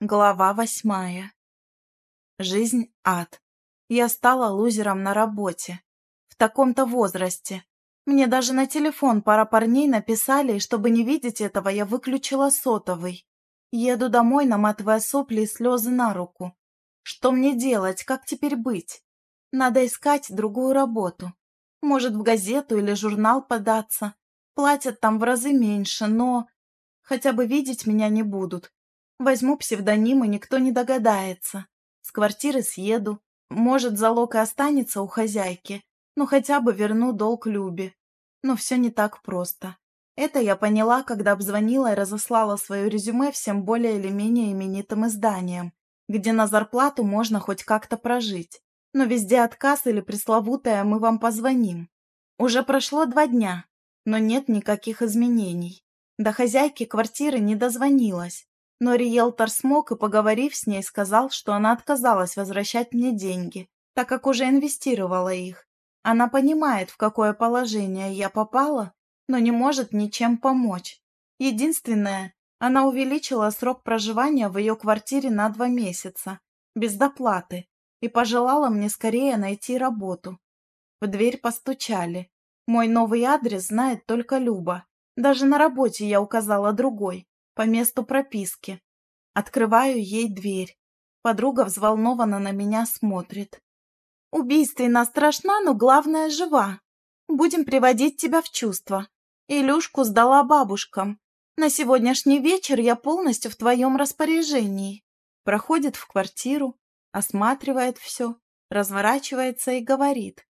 Глава восьмая. Жизнь – ад. Я стала лузером на работе. В таком-то возрасте. Мне даже на телефон пара парней написали, и чтобы не видеть этого, я выключила сотовый. Еду домой, наматывая сопли и слезы на руку. Что мне делать? Как теперь быть? Надо искать другую работу. Может, в газету или журнал податься. Платят там в разы меньше, но... Хотя бы видеть меня не будут Возьму псевдоним, и никто не догадается. С квартиры съеду. Может, залог и останется у хозяйки, но хотя бы верну долг Любе. Но все не так просто. Это я поняла, когда обзвонила и разослала свое резюме всем более или менее именитым изданиям, где на зарплату можно хоть как-то прожить. Но везде отказ или пресловутое «мы вам позвоним». Уже прошло два дня, но нет никаких изменений. До хозяйки квартиры не дозвонилась. Но риэлтор смог и, поговорив с ней, сказал, что она отказалась возвращать мне деньги, так как уже инвестировала их. Она понимает, в какое положение я попала, но не может ничем помочь. Единственное, она увеличила срок проживания в ее квартире на два месяца, без доплаты, и пожелала мне скорее найти работу. В дверь постучали. Мой новый адрес знает только Люба. Даже на работе я указала другой, по месту прописки. Открываю ей дверь. Подруга взволнованно на меня смотрит. «Убийственно страшна, но главное жива. Будем приводить тебя в чувство. Илюшку сдала бабушкам. На сегодняшний вечер я полностью в твоем распоряжении». Проходит в квартиру, осматривает все, разворачивается и говорит.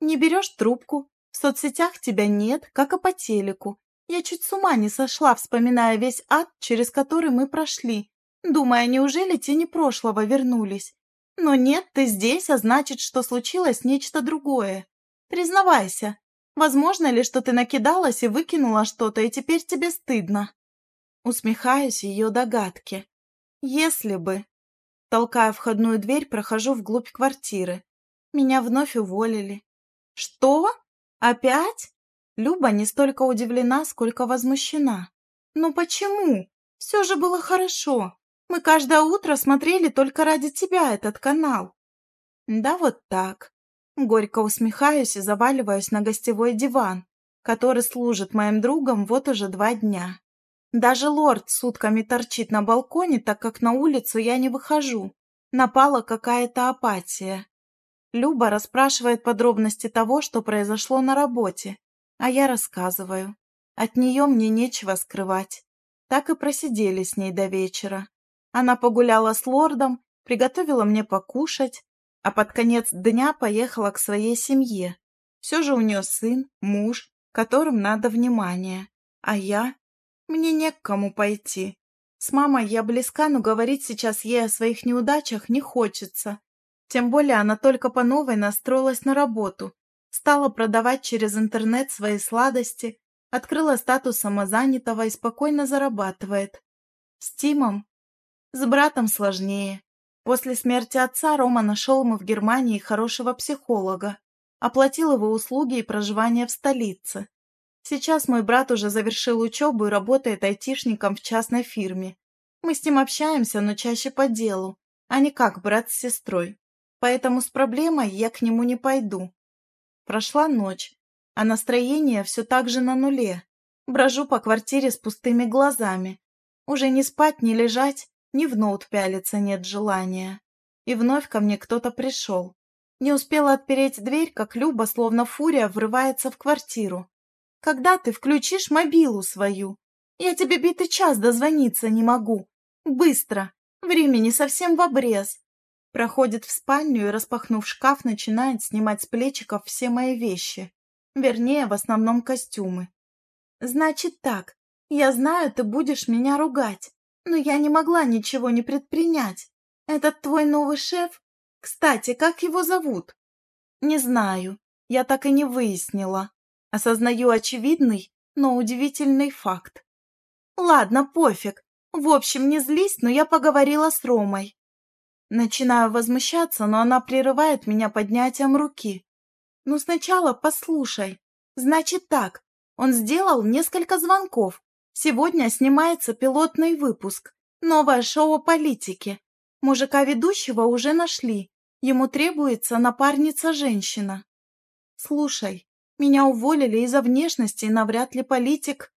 «Не берешь трубку, в соцсетях тебя нет, как и по телеку. Я чуть с ума не сошла, вспоминая весь ад, через который мы прошли, думая, неужели тени прошлого вернулись. Но нет, ты здесь, а значит, что случилось нечто другое. Признавайся, возможно ли, что ты накидалась и выкинула что-то, и теперь тебе стыдно? Усмехаюсь ее догадке. Если бы... Толкая входную дверь, прохожу вглубь квартиры. Меня вновь уволили. Что? Опять? Люба не столько удивлена, сколько возмущена. «Ну почему? Все же было хорошо. Мы каждое утро смотрели только ради тебя этот канал». «Да вот так». Горько усмехаюсь и заваливаюсь на гостевой диван, который служит моим другом вот уже два дня. Даже лорд сутками торчит на балконе, так как на улицу я не выхожу. Напала какая-то апатия. Люба расспрашивает подробности того, что произошло на работе, а я рассказываю. От нее мне нечего скрывать. Так и просидели с ней до вечера. Она погуляла с лордом, приготовила мне покушать, а под конец дня поехала к своей семье. Все же у нее сын, муж, которым надо внимание. А я? Мне не к кому пойти. С мамой я близка, но говорить сейчас ей о своих неудачах не хочется. Тем более она только по новой настроилась на работу Стала продавать через интернет свои сладости, открыла статус самозанятого и спокойно зарабатывает. С Тимом? С братом сложнее. После смерти отца Рома нашел ему в Германии хорошего психолога, оплатил его услуги и проживание в столице. Сейчас мой брат уже завершил учебу и работает айтишником в частной фирме. Мы с ним общаемся, но чаще по делу, а не как брат с сестрой. Поэтому с проблемой я к нему не пойду. Прошла ночь, а настроение все так же на нуле. Брожу по квартире с пустыми глазами. Уже не спать, не лежать, ни в ноут пялиться нет желания. И вновь ко мне кто-то пришел. Не успела отпереть дверь, как Люба, словно фурия, врывается в квартиру. «Когда ты включишь мобилу свою? Я тебе битый час дозвониться не могу. Быстро! Времени совсем в обрез. Проходит в спальню и, распахнув шкаф, начинает снимать с плечиков все мои вещи. Вернее, в основном костюмы. «Значит так, я знаю, ты будешь меня ругать, но я не могла ничего не предпринять. Этот твой новый шеф? Кстати, как его зовут?» «Не знаю, я так и не выяснила. Осознаю очевидный, но удивительный факт. Ладно, пофиг. В общем, не злись, но я поговорила с Ромой. Начинаю возмущаться, но она прерывает меня поднятием руки. «Ну сначала послушай. Значит так, он сделал несколько звонков. Сегодня снимается пилотный выпуск. Новое шоу о политике. Мужика ведущего уже нашли. Ему требуется напарница-женщина. Слушай, меня уволили из-за внешности, навряд ли политик.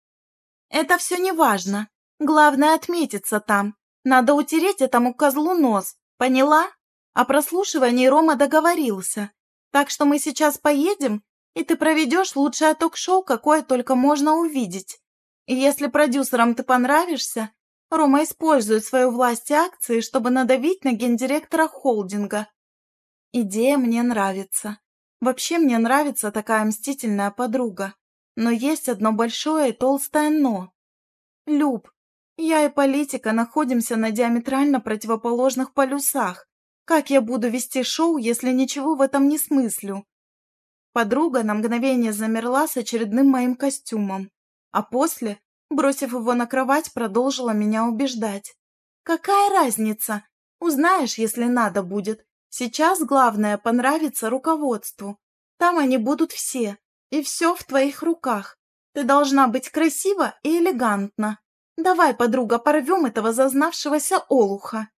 Это все не важно. Главное отметиться там. Надо утереть этому козлу нос. Поняла? О прослушивании Рома договорился. Так что мы сейчас поедем, и ты проведешь лучшее ток-шоу, какое только можно увидеть. И если продюсерам ты понравишься, Рома использует свою власть и акции, чтобы надавить на гендиректора холдинга. Идея мне нравится. Вообще мне нравится такая мстительная подруга. Но есть одно большое и толстое «но». Люб, я и политика находимся на диаметрально противоположных полюсах. Как я буду вести шоу, если ничего в этом не смыслю? Подруга на мгновение замерла с очередным моим костюмом, а после, бросив его на кровать, продолжила меня убеждать. «Какая разница? Узнаешь, если надо будет. Сейчас главное понравиться руководству. Там они будут все, и все в твоих руках. Ты должна быть красива и элегантна. Давай, подруга, порвем этого зазнавшегося олуха».